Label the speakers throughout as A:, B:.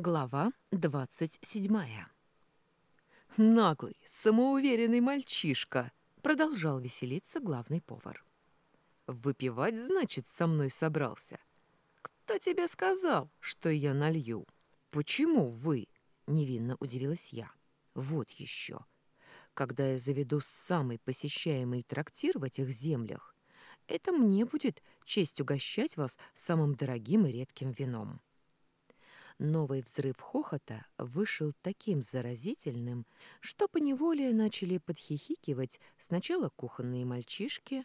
A: Глава двадцать седьмая. «Наглый, самоуверенный мальчишка!» — продолжал веселиться главный повар. «Выпивать, значит, со мной собрался? Кто тебе сказал, что я налью? Почему вы?» — невинно удивилась я. «Вот еще. Когда я заведу самый посещаемый трактир в этих землях, это мне будет честь угощать вас самым дорогим и редким вином». Новый взрыв хохота вышел таким заразительным, что поневоле начали подхихикивать сначала кухонные мальчишки,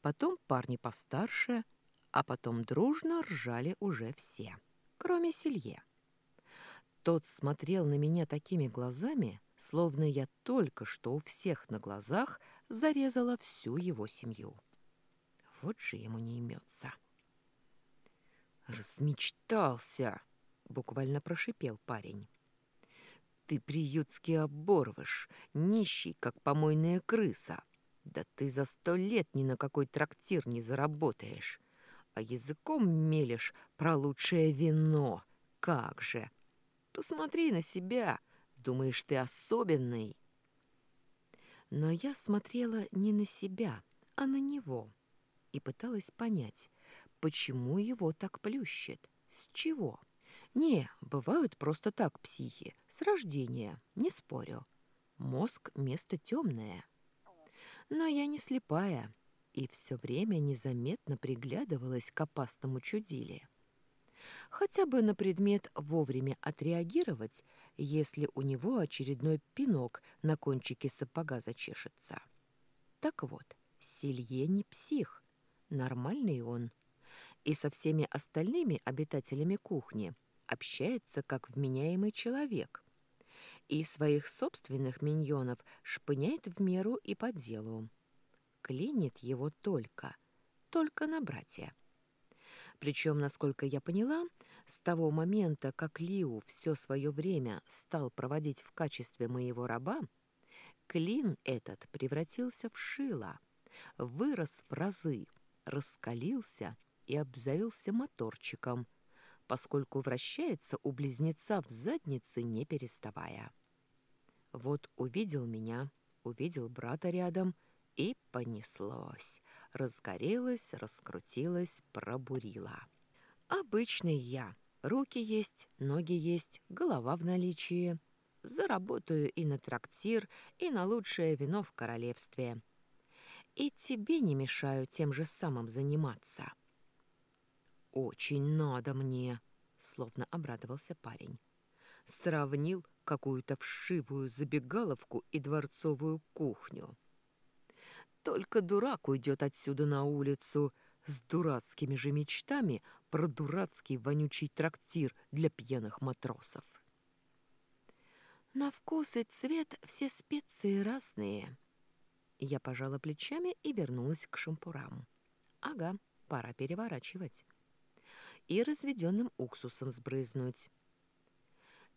A: потом парни постарше, а потом дружно ржали уже все, кроме Селье. Тот смотрел на меня такими глазами, словно я только что у всех на глазах зарезала всю его семью. Вот же ему не имется. «Размечтался!» Буквально прошипел парень. Ты приютский оборвыш, нищий, как помойная крыса. Да ты за сто лет ни на какой трактир не заработаешь. А языком мелешь про лучшее вино. Как же! Посмотри на себя. Думаешь, ты особенный? Но я смотрела не на себя, а на него и пыталась понять, почему его так плющит, с чего. Не, бывают просто так психи, с рождения, не спорю. Мозг — место темное. Но я не слепая и все время незаметно приглядывалась к опасному чудиле. Хотя бы на предмет вовремя отреагировать, если у него очередной пинок на кончике сапога зачешется. Так вот, Силье не псих, нормальный он. И со всеми остальными обитателями кухни общается как вменяемый человек и своих собственных миньонов шпыняет в меру и по делу. Клинит его только, только на братья. Причем, насколько я поняла, с того момента, как Лиу все свое время стал проводить в качестве моего раба, клин этот превратился в шило, вырос в разы, раскалился и обзавелся моторчиком, поскольку вращается у близнеца в заднице, не переставая. Вот увидел меня, увидел брата рядом, и понеслось. Разгорелось, раскрутилось, пробурило. Обычный я. Руки есть, ноги есть, голова в наличии. Заработаю и на трактир, и на лучшее вино в королевстве. И тебе не мешаю тем же самым заниматься. «Очень надо мне», — словно обрадовался парень. Сравнил какую-то вшивую забегаловку и дворцовую кухню. Только дурак уйдет отсюда на улицу с дурацкими же мечтами про дурацкий вонючий трактир для пьяных матросов. На вкус и цвет все специи разные. Я пожала плечами и вернулась к шампурам. Ага, пора переворачивать и разведенным уксусом сбрызнуть.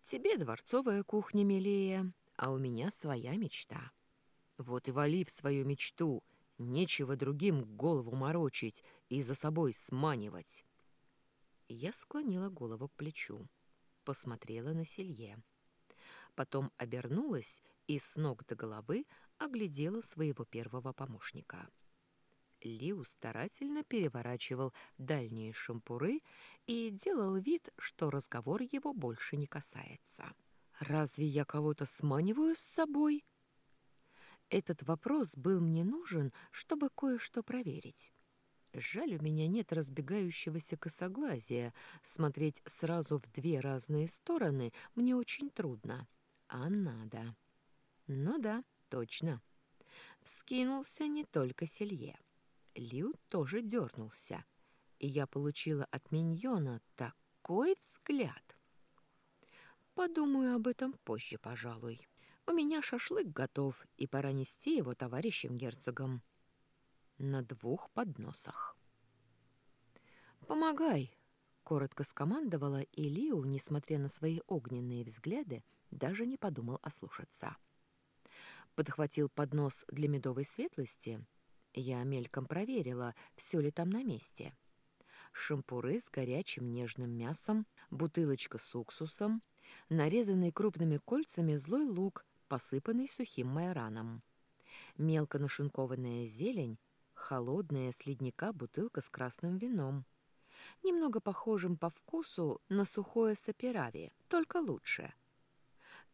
A: Тебе дворцовая кухня милее, а у меня своя мечта. Вот и вали в свою мечту, нечего другим голову морочить и за собой сманивать. Я склонила голову к плечу, посмотрела на Селье. Потом обернулась и с ног до головы оглядела своего первого помощника. Лиу старательно переворачивал дальние шампуры и делал вид, что разговор его больше не касается. «Разве я кого-то сманиваю с собой?» Этот вопрос был мне нужен, чтобы кое-что проверить. Жаль, у меня нет разбегающегося косоглазия. Смотреть сразу в две разные стороны мне очень трудно. А надо. Ну да, точно. Вскинулся не только Селье. Лю тоже дернулся, и я получила от миньона такой взгляд. Подумаю об этом позже, пожалуй. У меня шашлык готов, и пора нести его товарищам герцогам. На двух подносах. «Помогай!» — коротко скомандовала, и Лиу, несмотря на свои огненные взгляды, даже не подумал ослушаться. Подхватил поднос для медовой светлости — я мельком проверила, все ли там на месте. Шампуры с горячим нежным мясом, бутылочка с уксусом, нарезанный крупными кольцами злой лук, посыпанный сухим майораном, мелко нашинкованная зелень, холодная с ледника бутылка с красным вином, немного похожим по вкусу на сухое саперави, только лучше.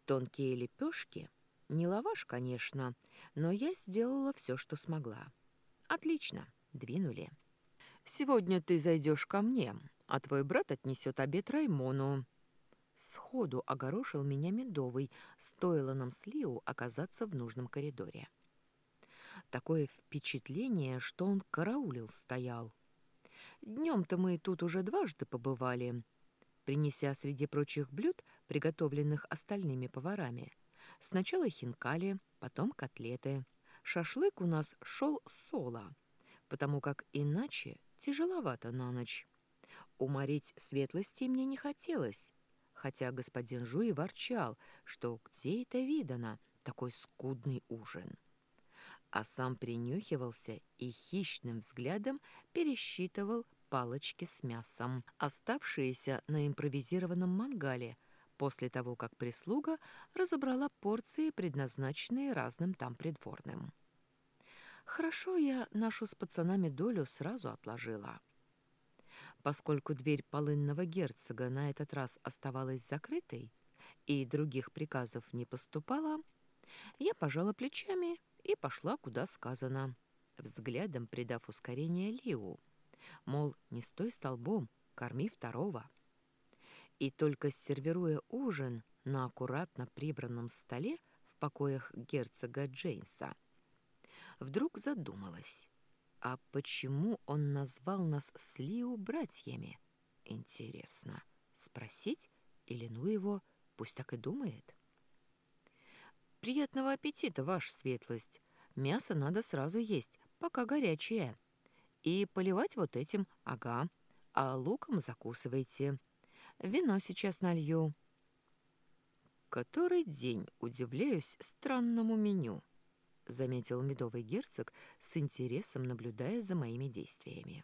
A: Тонкие лепешки, не лаваш, конечно, но я сделала все, что смогла. Отлично, двинули. Сегодня ты зайдешь ко мне, а твой брат отнесет обед Раймону. Сходу огорошил меня Медовый, стоило нам с Лиу оказаться в нужном коридоре. Такое впечатление, что он караулил стоял. Днем-то мы тут уже дважды побывали, принеся среди прочих блюд, приготовленных остальными поварами, сначала хинкали, потом котлеты. Шашлык у нас шел соло, потому как иначе тяжеловато на ночь. Уморить светлости мне не хотелось, хотя господин Жуи ворчал, что где это видано, такой скудный ужин. А сам принюхивался и хищным взглядом пересчитывал палочки с мясом, оставшиеся на импровизированном мангале, после того, как прислуга разобрала порции, предназначенные разным там придворным. Хорошо я нашу с пацанами долю сразу отложила. Поскольку дверь полынного герцога на этот раз оставалась закрытой и других приказов не поступало, я пожала плечами и пошла, куда сказано, взглядом придав ускорение Лиу. Мол, не стой столбом, корми второго. И только сервируя ужин на аккуратно прибранном столе в покоях герцога Джейнса, вдруг задумалась. А почему он назвал нас с Лиу братьями? Интересно, спросить или ну его, пусть так и думает? Приятного аппетита, ваша светлость. Мясо надо сразу есть, пока горячее. И поливать вот этим, ага, а луком закусывайте. Вино сейчас налью. Который день удивляюсь странному меню. — заметил медовый герцог с интересом, наблюдая за моими действиями.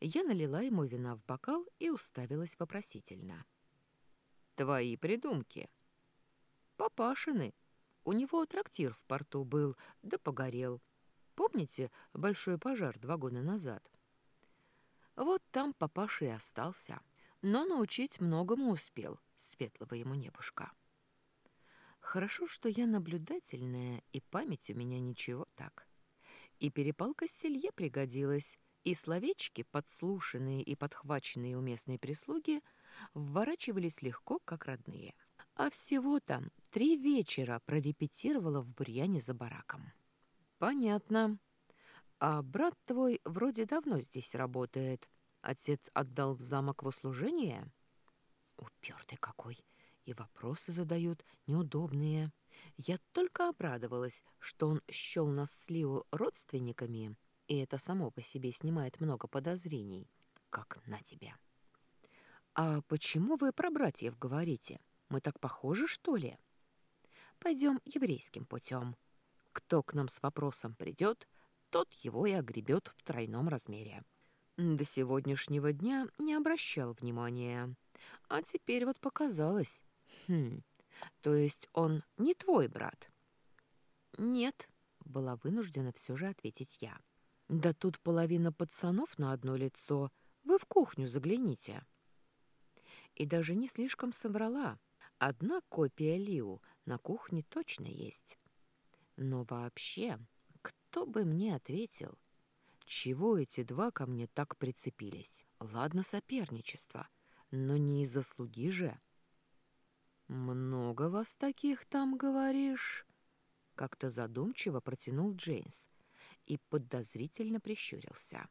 A: Я налила ему вина в бокал и уставилась вопросительно. «Твои придумки?» «Папашины. У него трактир в порту был, да погорел. Помните большой пожар два года назад?» Вот там папаша и остался, но научить многому успел, светлого ему небушка. Хорошо, что я наблюдательная, и память у меня ничего так. И перепалка с селье пригодилась, и словечки, подслушанные и подхваченные у местной прислуги, вворачивались легко, как родные. А всего там три вечера прорепетировала в бурьяне за бараком. «Понятно. А брат твой вроде давно здесь работает. Отец отдал в замок в услужение?» «Упертый какой!» и вопросы задают неудобные. Я только обрадовалась, что он счел нас с Лио родственниками, и это само по себе снимает много подозрений. Как на тебя. «А почему вы про братьев говорите? Мы так похожи, что ли?» «Пойдем еврейским путем. Кто к нам с вопросом придет, тот его и огребет в тройном размере». До сегодняшнего дня не обращал внимания. А теперь вот показалось, Хм, то есть он не твой брат? Нет, была вынуждена все же ответить я. Да тут половина пацанов на одно лицо. Вы в кухню загляните. И даже не слишком соврала. Одна копия Лиу на кухне точно есть. Но вообще, кто бы мне ответил? Чего эти два ко мне так прицепились? Ладно, соперничество, но не из-за слуги же. «Много вас таких там, говоришь?» Как-то задумчиво протянул Джейнс и подозрительно прищурился.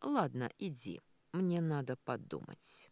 A: «Ладно, иди, мне надо подумать».